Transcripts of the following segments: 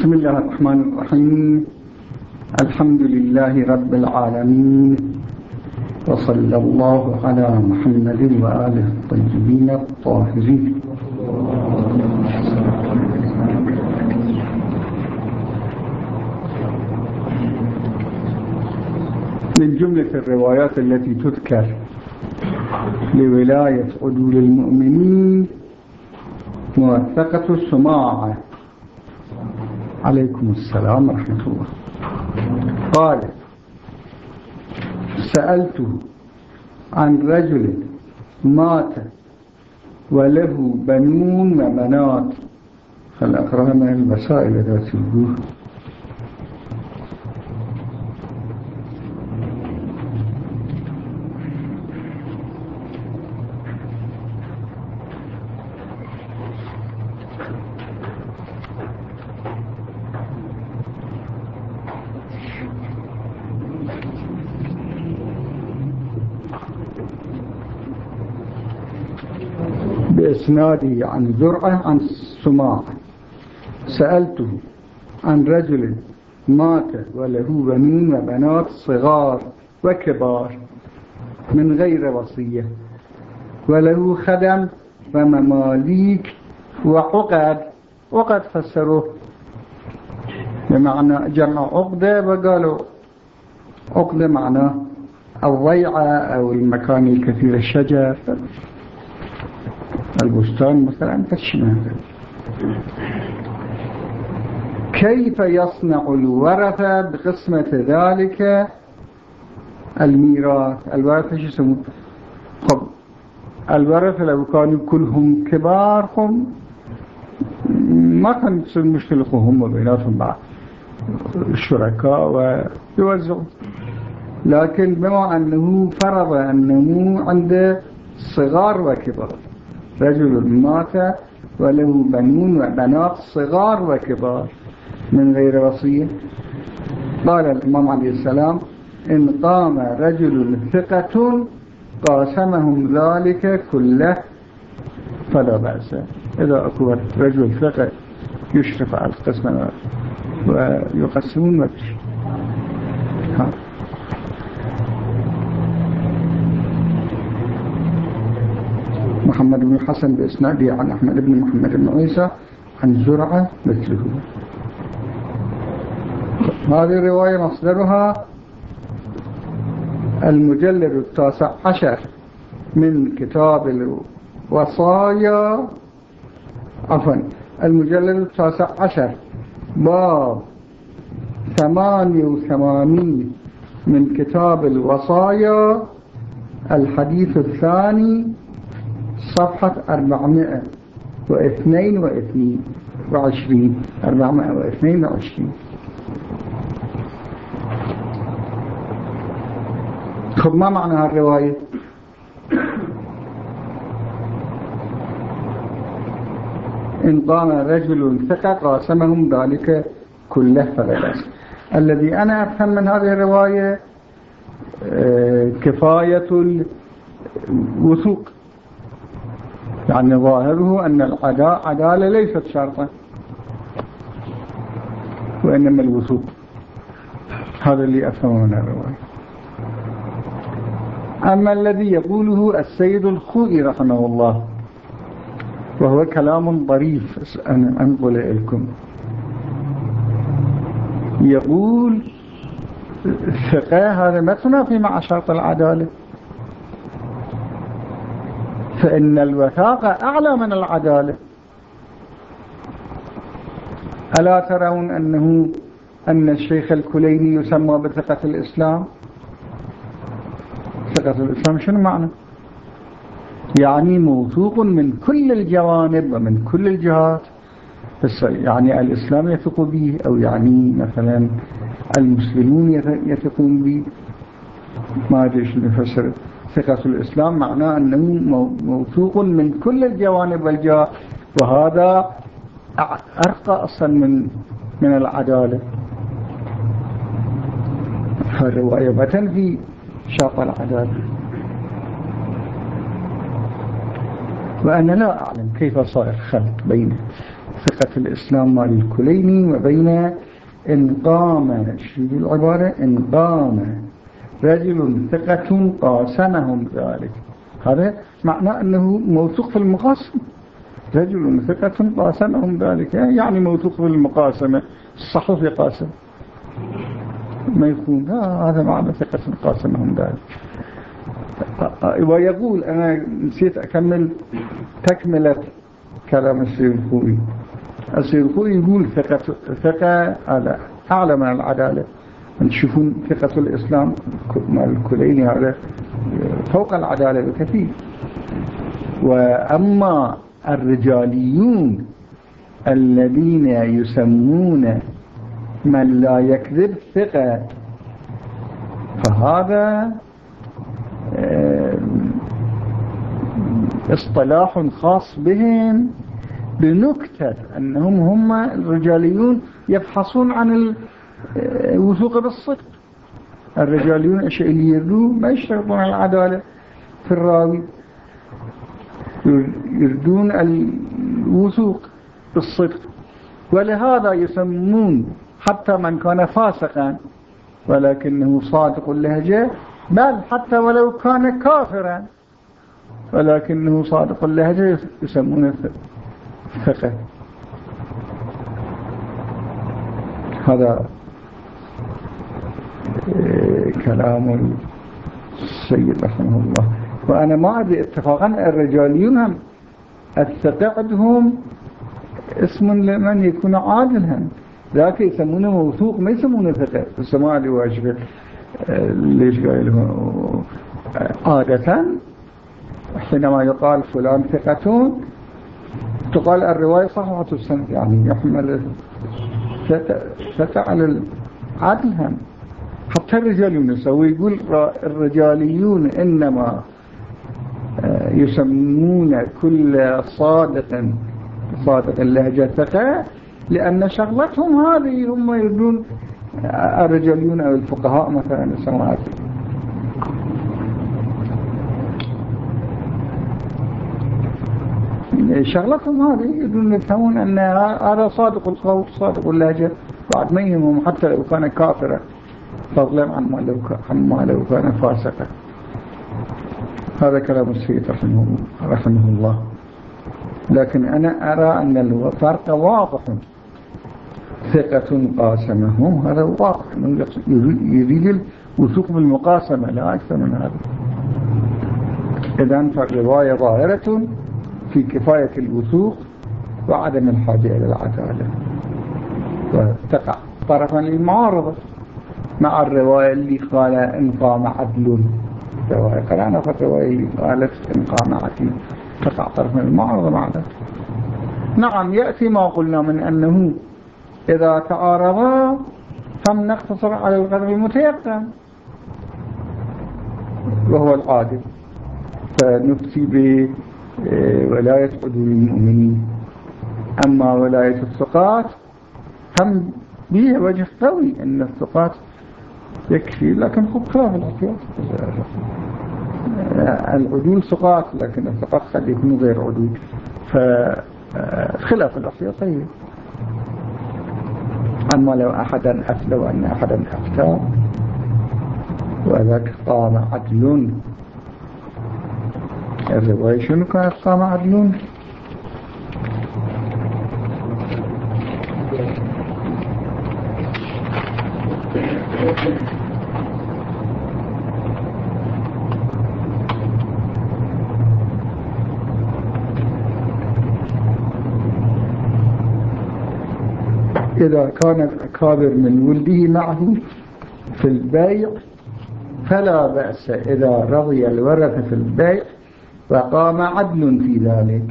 بسم الله الرحمن الرحيم. الحمد لله رب العالمين. وصلى الله على محمد وآله الطيبين الطاهرين. من جملة الروايات التي تذكر لولاية عدول المؤمنين موثقة السماعة عليكم السلام ورحمة الله. قال سألته عن رجل مات وله بنون وبنات. من المسائل ذات الوجوه بإسناده عن زرعة عن سماع. سألته عن رجل مات وله بنين وبنات صغار وكبار من غير وصية وله خدم ومماليك وعقد وقد فسروه. بمعنى جمع عقدة وقالوا عقدة معناه الضيعة أو المكان الكثير الشجر. البستان مثلا فشنا كيف يصنع الورثة بقسمة ذلك؟ الميراث. الورثة شو يسمون طب الورثة لو كانوا كلهم كبار هم ما كان تصير مشكلة هم وبيناتهم بعض الشركاء ويوزعوا لكن بما أنه فرض أنه عنده صغار وكبار رجل مات وله بنون وبنات صغار وكبار. من غير وصية. قال الإمام عليه السلام إن قام رجل ثقة قاسمهم ذلك كله فلا بأس. إذا أكو رجل ثقة يشرف على القسم ويقسمون وكش محمد بن حسن بإسناده عن أحمد بن محمد بن عيسى عن زرعة مثله. هذه الرواية مصدرها المجلد التاسع عشر من كتاب الوصايا. عفوا المجلد التاسع عشر باب ثمانية وثمانين من كتاب الوصايا الحديث الثاني صفحة أربعمائة واثنين واثنين وعشرين. أربعمائة واثنين وعشرين. خب ما معنى هالرواية؟ إن قام رجل ثقة قاسمهم ذلك كله فلا الذي أنا أفهم من هذه الرواية كفاية الوثوق. يعني ظاهره أن العدالة ليست شرطا وإنما الوثوق هذا اللي أفهمه من الرواية. أما الذي يقوله السيد الخوئي رحمه الله وهو كلام ظريف أن أنقل لكم يقول الثقة هذا ما تنافي مع شرط العدالة. فإن الوثاقة أعلى من العدالة. ألا ترون أنه أن الشيخ الكليني يسمى بثقة الإسلام؟ ثقة الإسلام شنو معنى؟ يعني موثوق من كل الجوانب ومن كل الجهات. يعني الإسلام يثق به أو يعني مثلا المسلمون يثقون به؟ ما أدري شنو نفسر ثقة الإسلام معناه أنه موثوق من كل الجوانب والجهات وهذا أرقى أصلا من من العدالة. فالرواية ما تنفي شاق العدالة. وأنا لا أعلم كيف صار الخلط بين ثقة الإسلام مال الكليني وبين إن قام شو العبارة إن قام رجل ثقة قاسمهم ذلك. هذا معناه أنه موثوق في المقاسم. رجل ثقة قاسمهم ذلك. يعني موثوق في المقاسمة الصحف يقاسم ما يكون هذا معنى ثقة قاسمهم ذلك. ويقول أنا نسيت أكمل تكملة كلام السيد الخوي. يقول ثقة, ثقة أعلى من العدالة. تشوفون ثقة الإسلام مال الكليني هذا فوق العدالة بكثير. وأما الرجاليون الذين يسمون من لا يكذب ثقة فهذا اصطلاح خاص بهم بنكتة أنهم هم الرجاليون يبحثون عن الوثوق بالصدق. الرجاليون الشيء اللي يردوه ما يشتغلون العدالة في الراوي. يردون الوثوق بالصدق. ولهذا يسمون حتى من كان فاسقا ولكنه صادق اللهجة بل حتى ولو كان كافرا ولكنه صادق اللهجة يسمونه ثقة هذا كلام السيد رحمه الله. وأنا ما أدري اتفاقا الرجاليون هم الثقة عندهم اسم لمن يكون عادلا. ذاك يسمونه موثوق ما يسمونه ثقة السماع اللي واجبه ليش قايله عادة حينما يقال فلان ثقة تقال الرواية صحيحة السنة يعني يحمل ثقة على العدل هم. حتى الرجاليون يسوي يقول الرجاليون إنما يسمون كل صادق صادق اللهجة ثقة لأن شغلتهم هذه هم يردون الرجاليون أو الفقهاء مثلا السماعات. شغلتهم هذه يريدون يفهمون أن هذا صادق القول صادق اللهجة. بعد ما يهمهم حتى لو كان كافرا. فضلا عن ما لو عما لو كان فاسقا هذا كلام السيد رحمه, رحمه الله. لكن أنا أرى أن الفرق واضح. ثقة قاسمهم هذا واضح. يريد الوثوق بالمقاسمة لا أكثر من هذا. إذن فالرواية ظاهرة في كفاية الوثوق وعدم الحاجة إلى العدالة. وتقع طرفا للمعارضة. مع الرواية اللي قال إن قام عدل. رواية قرأنا في الرواية اللي قالت إن قام عدل. تقع طرفا للمعارضة مع ذلك. نعم يأتي ما قلنا من أنه إذا تعارضا فم نقتصر على القدر المتيقن وهو العادل. فنفتي بولاية عدو المؤمنين. أما ولاية الثقات هم بها وجه قوي أن الثقات يكفي لكن خب خلاف الاحتياط العدول ثقات لكن الثقات قد يكونوا غير عدول. فخلاف الاحتياط طيب. أما لو أحدا أفلو أن أحدا أفتى وذاك قام عدل. الرواية شنو كانت؟ قام عدل. إذا كان الأكابر من ولده معه في البيع فلا بأس إذا رضي الورثة في البيع وقام عدل في ذلك.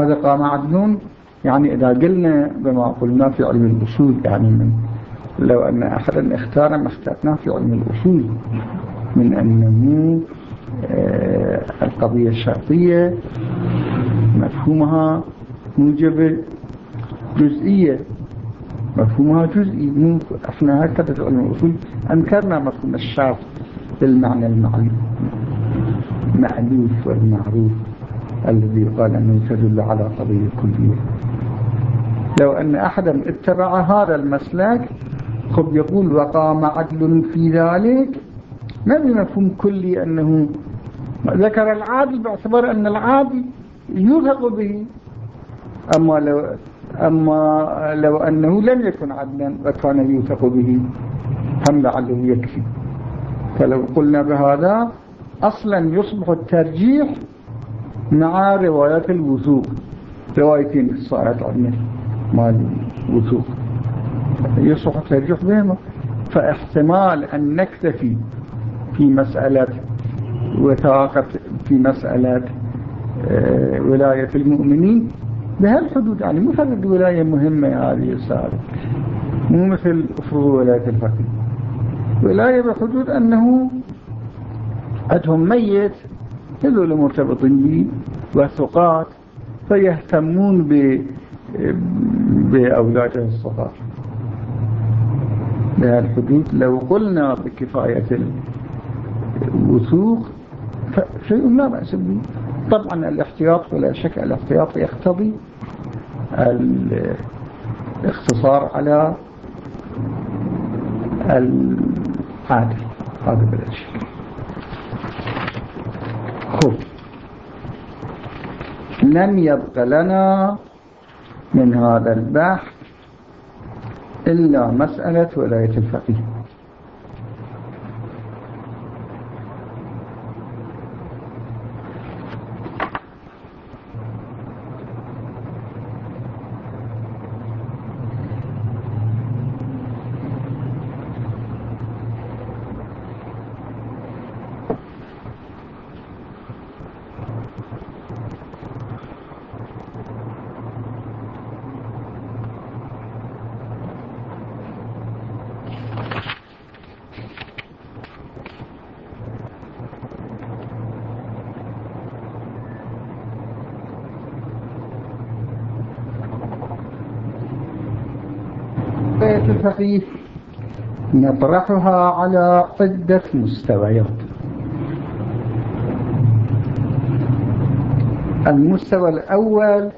هذا قام عدل يعني إذا قلنا بما قلنا في علم الأصول يعني من لو أن أحدا اختار ما اخترناه في علم الأصول من أنه آه، القضية الشرطية مفهومها موجب جزئية مفهومها جزئي. مو إحنا هكذا في علم الأصول. أنكرنا مفهوم الشرط بالمعنى المعلوف والمعروف الذي قال أنه تدل على قضية كلية لو أن أحدا اتبع هذا المسلك خب يقول وقام عدل في ذلك. ما بمفهوم كلي أنه ذكر العادل باعتبار أن العادل يوثق به. أما لو, أما لو أنه لم يكن عدلا وكان يوثق به هم لعله يكفي. فلو قلنا بهذا أصلا يصبح الترجيح مع روايات الوثوق. روايتين صارت عندنا مال الوثوق يصبح الترجيح بهما فاحتمال أن نكتفي في مسألة وثاقة في مسألة آه، ولاية المؤمنين بهالحدود يعني مو فرد ولاية مهمة هذه السالة مو مثل افرض ولاية الفقيه. ولاية بحدود أنه عندهم ميت هذول مرتبطين به وثقات فيهتمون ب بأولاده الصغار. بهالحدود لو قلنا بكفاية الوثوق فشيء لا بأس به. طبعا الاحتياط ولا شك الاحتياط يقتضي الاختصار على العادل هذا بلا شك. خب. لم يبق لنا من هذا البحث إلا مسألة ولاية الفقيه. الفقيه نطرحها على عدة مستويات. المستوى الأول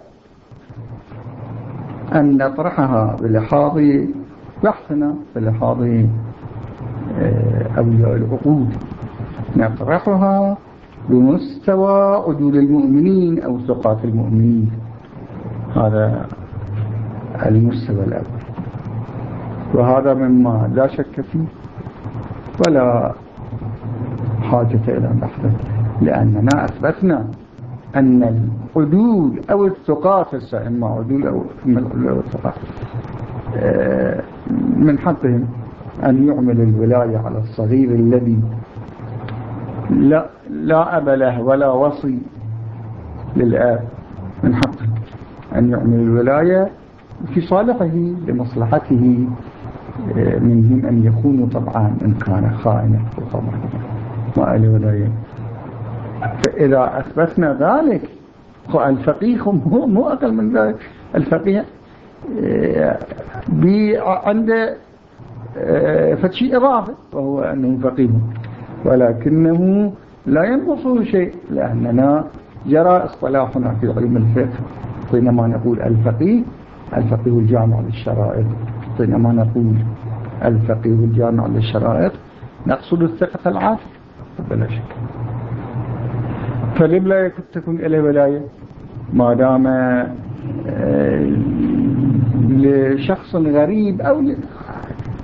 أن نطرحها بلحاظ بحثنا بلحاظ آه، أولياء العقود. نطرحها بمستوى عدول المؤمنين أو ثقات المؤمنين. هذا المستوى الأول. وهذا مما لا شك فيه ولا حاجة إلى بحثه لأننا أثبتنا أن العدول أو الثقات إما عدول أو الثقات آه، من حقهم أن يعمل الولاية على الصغير الذي لا, لا أب له ولا وصي للآب. من حقه أن يعمل الولاية في صالحه لمصلحته. منهم أن يكونوا طبعا إن كان خائنا طبعا. ما ولا فإذا أثبتنا ذلك الفقيه مو أقل من ذلك. الفقيه عنده آه، فشيء إضافة وهو أنه فقيه. ولكنه لا ينقصه شيء لأننا جرى اصطلاحنا في علم الفقه. حينما نقول الفقيه الفقيه الجامع للشرائط حينما نقول الفقيه الجامع للشرائط. نقصد الثقة العاطفة بلا شك فلم لا تكون إليه ولاية ما دام آه، لشخص غريب أو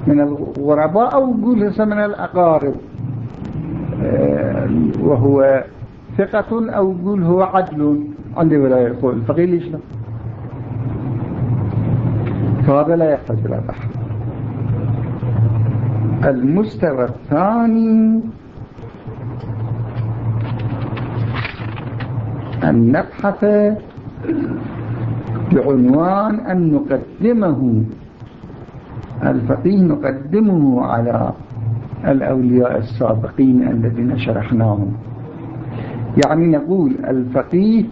من الغرباء أو نقول من الأقارب آه، وهو ثقة أو نقول هو عدل عندي ولاية الفقيه ليش لا؟ فهذا لا يحتاج إلى بحث المستوى الثاني أن نبحث بعنوان أن نقدمه الفقيه نقدمه على الأولياء السابقين الذين شرحناهم يعني نقول الفقيه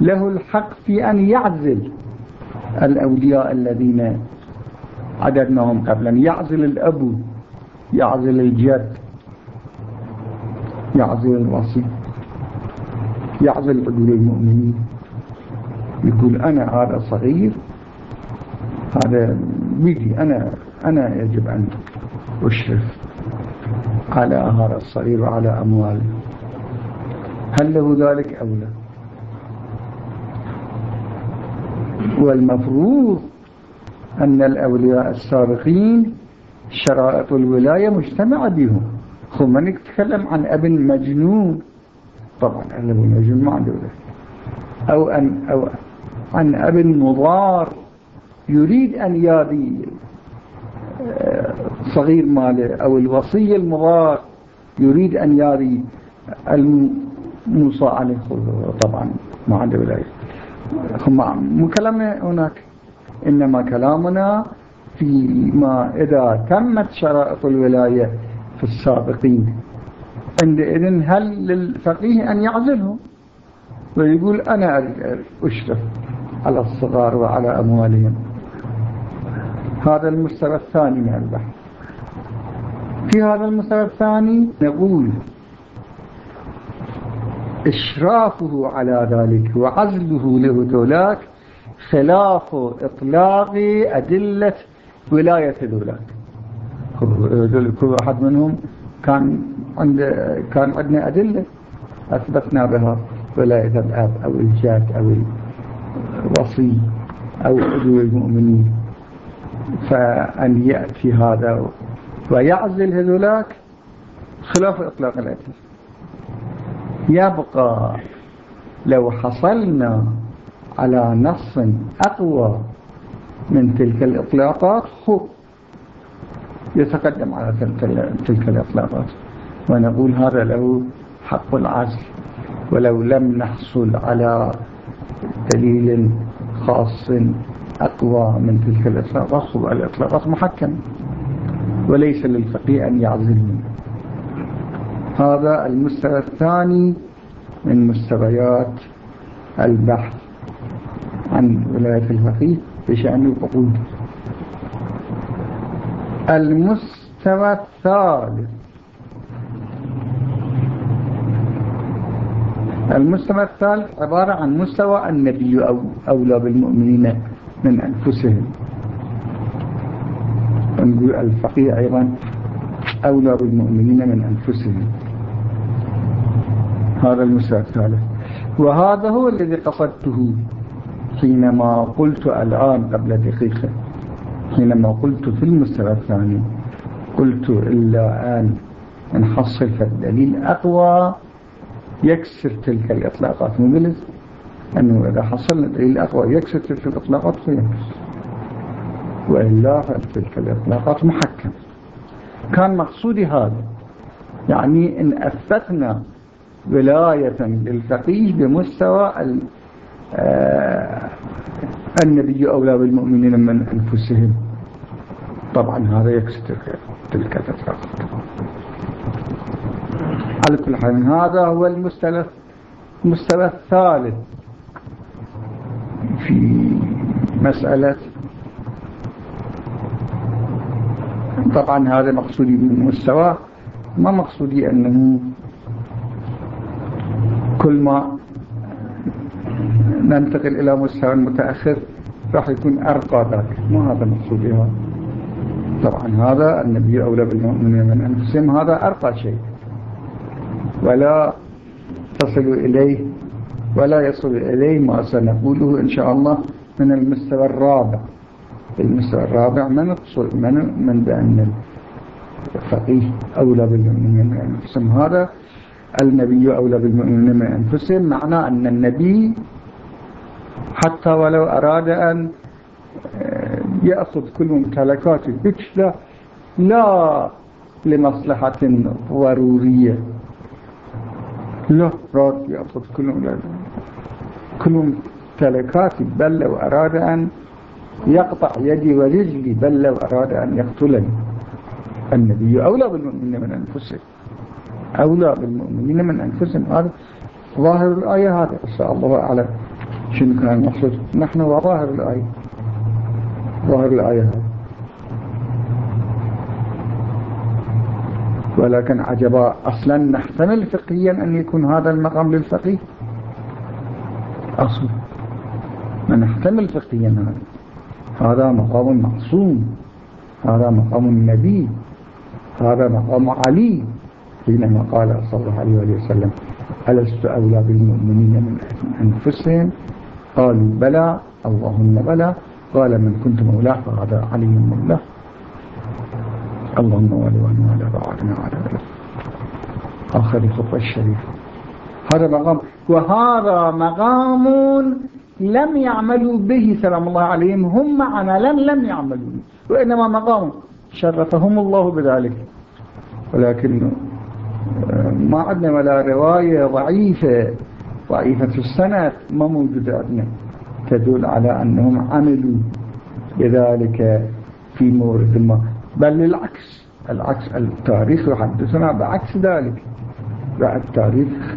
له الحق في أن يعزل الأولياء الذين عددناهم قبلا. يعزل الأب يعزل الجد يعزل الوصي يعزل عدول المؤمنين. يقول أنا هذا صغير هذا بيدي أنا أنا يجب أن أشرف على هذا الصغير وعلى أمواله. هل له ذلك أو لا؟ والمفروض أن الأولياء السابقين شرائط الولاية مجتمعة بهم. خو من يتكلم عن ابن مجنون؟ طبعا ابن مجنون ما عنده أو, أن أو عن ابن مضار يريد أن يابي آه، صغير ماله أو الوصي المضار يريد أن يابي الموصى عليه طبعا ما عنده ولاية مو كلامنا هناك. إنما كلامنا فيما إذا تمت شرائط الولاية في السابقين. عندئذ هل للفقيه أن يعزلهم ويقول أنا أشرف على الصغار وعلى أموالهم. هذا المستوى الثاني من البحث. في هذا المستوى الثاني نقول إشرافه على ذلك وعزله له ذولاك خلاف إطلاق أدلة ولاية ذولاك كل واحد منهم كان عند كان عندنا أدلة أثبتنا بها ولاية الأب أو الجاد أو الوصي أو عدو المؤمنين. فأن يأتي هذا ويعزل هذولاك خلاف إطلاق الأدلة. يبقى لو حصلنا على نص أقوى من تلك الإطلاقات خب يتقدم على تلك الإطلاقات. ونقول هذا له حق العزل ولو لم نحصل على دليل خاص أقوى من تلك الإطلاقات خب الإطلاقات محكمة وليس للفقيه أن يعزل منه هذا المستوى الثاني من مستويات البحث عن ولاية الفقيه بشأن العقود. المستوى الثالث. المستوى الثالث عبارة عن مستوى النبي أو أولى بالمؤمنين من أنفسهم. الفقيه أيضا أولى بالمؤمنين من أنفسهم. هذا المستوى الثالث. وهذا هو الذي قصدته حينما قلت الآن قبل دقيقة حينما قلت في المستوى الثاني قلت إلا أن نحصل فالدليل أقوى يكسر تلك الإطلاقات. قلت أنه إذا حصلنا دليل أقوى يكسر تلك الإطلاقات فينكس. وإلا فتلك الإطلاقات محكمة. كان مقصودي هذا. يعني إن أثبتنا ولاية للفقيه بمستوى آه، النبي أولى بالمؤمنين من أنفسهم. طبعا هذا يكسر تلك الفترة. على كل حال هذا هو المستوى المستوى الثالث في مسألة طبعا هذا مقصودي بالمستوى ما مقصودي أنه كل ما ننتقل إلى مستوى متأخر راح يكون أرقى ذلك ما هذا مقصودي. هذا طبعا هذا النبي أولى بالمؤمنين من أنفسهم هذا أرقى شيء. ولا تصل إليه ولا يصل إليه ما سنقوله إن شاء الله من المستوى الرابع. المستوى الرابع من من من بأن الفقيه أولى بالمؤمنين من أنفسهم. هذا النبي أولى بالمؤمنين من أنفسهم. معنى أن النبي حتى ولو أراد أن آه، يأخذ كل ممتلكات البكشلة لا لمصلحة ضرورية. لا راد يأخذ كل كل ممتلكات بل لو أراد أن يقطع يدي ورجلي بل لو أراد أن يقتلني. النبي أولى بالمؤمنين من أنفسهم. أولى بالمؤمنين من أنفسهم. هذا ظاهر الآية هذا شاء الله أعلم شنو كان المقصود. نحن وظاهر الآية. ظاهر الآية هذا ولكن عجبا أصلا نحتمل فقهيا أن يكون هذا المقام للفقيه. أصل ما نحتمل فقهيا هذا. هذا مقام معصوم. هذا مقام النبي. هذا مقام علي. حينما قال صلى الله عليه وسلم ألست أولى بالمؤمنين من أنفسهم؟ قالوا بلى. اللهم بلى. قال من كنت مولاه فهذا علي مولاه. اللهم ولي ونوالي بعدنا على ذلك آخر الخطبة الشريف هذا مقام. وهذا مقام لم يعملوا به سلام الله عليهم. هم عملا لم يعملوا. وإنما مقام شرفهم الله بذلك. ولكن آه، ما عندنا ولا رواية ضعيفة ضعيفة السنة ما موجودة عندنا. تدل على أنهم عملوا بذلك في مورد ما. بل للعكس العكس التاريخ يحدثنا بعكس ذلك. التاريخ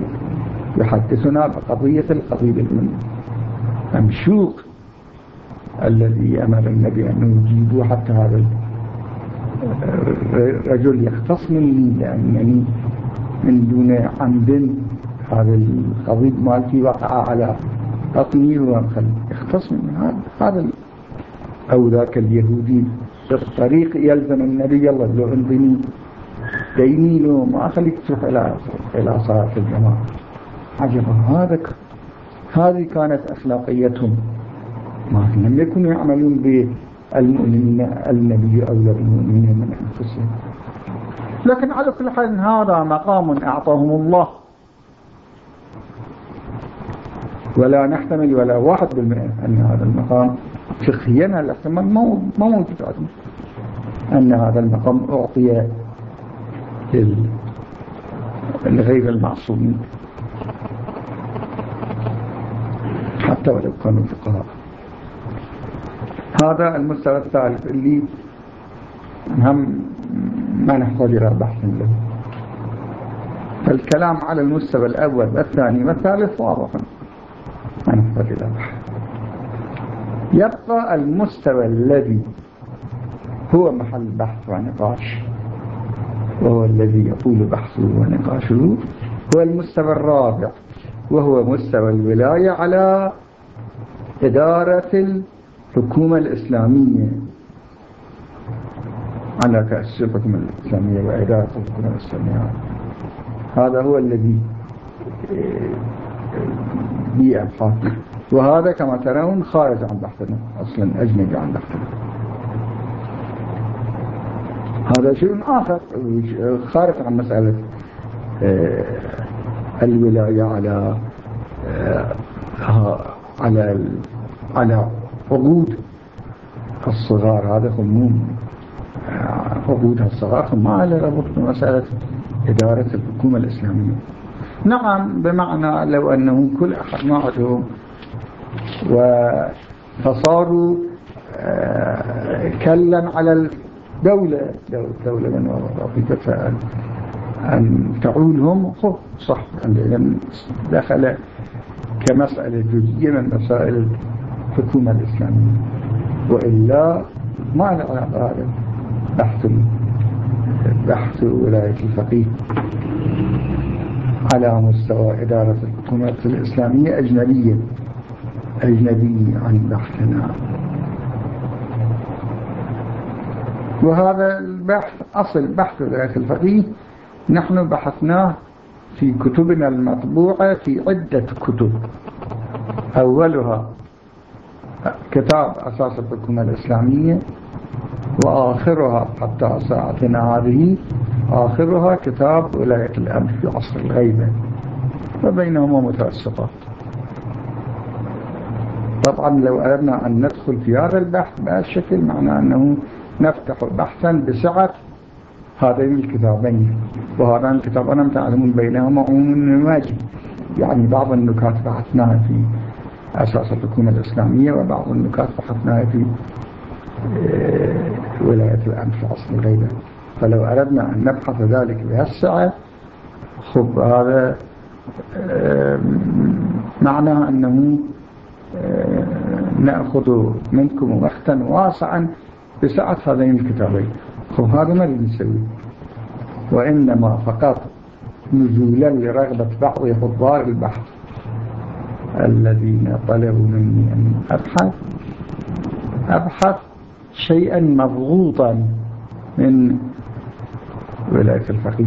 يحدثنا بقضية القضية الممشوق الذي أمر النبي أن يجيبوا حتى هذا الرجل يختص مني لأنني من دون عمد هذا القضيب مالتي وقع على بطني يختص من هذا أو ذاك اليهودي في الطريق يلزم النبي الله لو انضني ديني له ما أخليك تروح إلى إلى صلاة الجماعة. عجبا هذا هذه كانت أخلاقيتهم. ما لم يكونوا يعملون بالمؤمنين النبي أولى بالمؤمنين من أنفسهم. لكن على كل حال هذا مقام أعطاهم الله. ولا نحتمل ولا واحد بالمئة أن هذا المقام فقهيا الاحتمال ما موجود عندنا أن هذا المقام أعطي لغير المعصومين. حتى ولو كانوا فقهاء هذا المستوى الثالث اللي هم ما نحتاج إلى بحث له فالكلام على المستوى الأول والثاني والثالث واضح. ما نحتاج إلى بحث. يبقى المستوى الذي هو محل بحث ونقاش وهو الذي يطول بحثه ونقاشه هو المستوى الرابع وهو مستوى الولاية على إدارة الحكومة الإسلامية. على تأسيس الحكومة الإسلامية وإدارة الحكومة الإسلامية. هذا هو الذي بأبحاث وهذا كما ترون خارج عن بحثنا أصلا أجنبي عن بحثنا. هذا شيء آخر خارج عن مسألة آه، الولاية على آه، على على عقود الصغار. هذا هم عقود الصغار ما على ربط بمسألة إدارة الحكومة الإسلامية. نعم بمعنى لو أنه كل أحد ما عندهم فصاروا آه، كلا على الدولة دولة من وظيفتها أن تعولهم صح. دخل كمسألة جزئية من مسائل الحكومة الإسلامية وإلا ما علاقة هذا بحث بحث ولاية الفقيه على مستوى إدارة الحكومة الإسلامية أجنبية. أجنبي عن بحثنا. وهذا البحث أصل بحث ولاية الفقيه. نحن بحثناه في كتبنا المطبوعة في عدة كتب. أولها كتاب أساس الحكومة الإسلامية وآخرها حتى ساعتنا هذه آخرها كتاب ولاية الأمر في عصر الغيبة. وبينهما متوسطات. طبعا لو أردنا أن ندخل في هذا البحث بهذا الشكل معناه أنه نفتح بحثا بسعة هذين الكتابين. وهذان الكتابان تعلمون بينهما عموم واجب يعني بعض النكات بحثناها في أساس الحكومة الإسلامية وبعض النكات بحثناها في آه، ولاية الأمس في عصر فلو أردنا أن نبحث ذلك بهالسعة خب هذا آه، معناه أنه آه، نأخذ منكم وقتا واسعا بسعة هذين الكتابين. خب هذا ما نسوي. وإنما فقط نزولا لرغبة بعض حضار البحث. الذين طلبوا مني أن أبحث أبحث شيئا مضغوطا من ولاية الفقيه.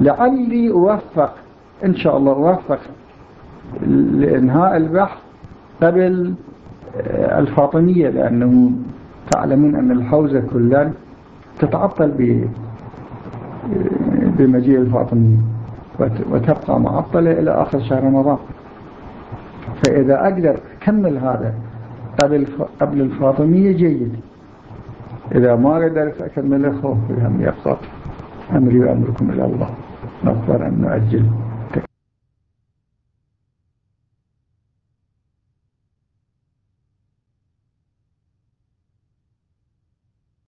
لعلي أوفق إن شاء الله أوفق لإنهاء البحث قبل الفاطمية لأنه تعلمون أن الحوزة كلها تتعطل بمجيء الفاطمية وتبقى معطلة إلى آخر شهر رمضان. فإذا أقدر أكمل هذا قبل قبل الفاطمية جيد. إذا ما قدرت أكمله خوف بهم يبقى أمري وأمركم إلى الله. نقدر أن نؤجل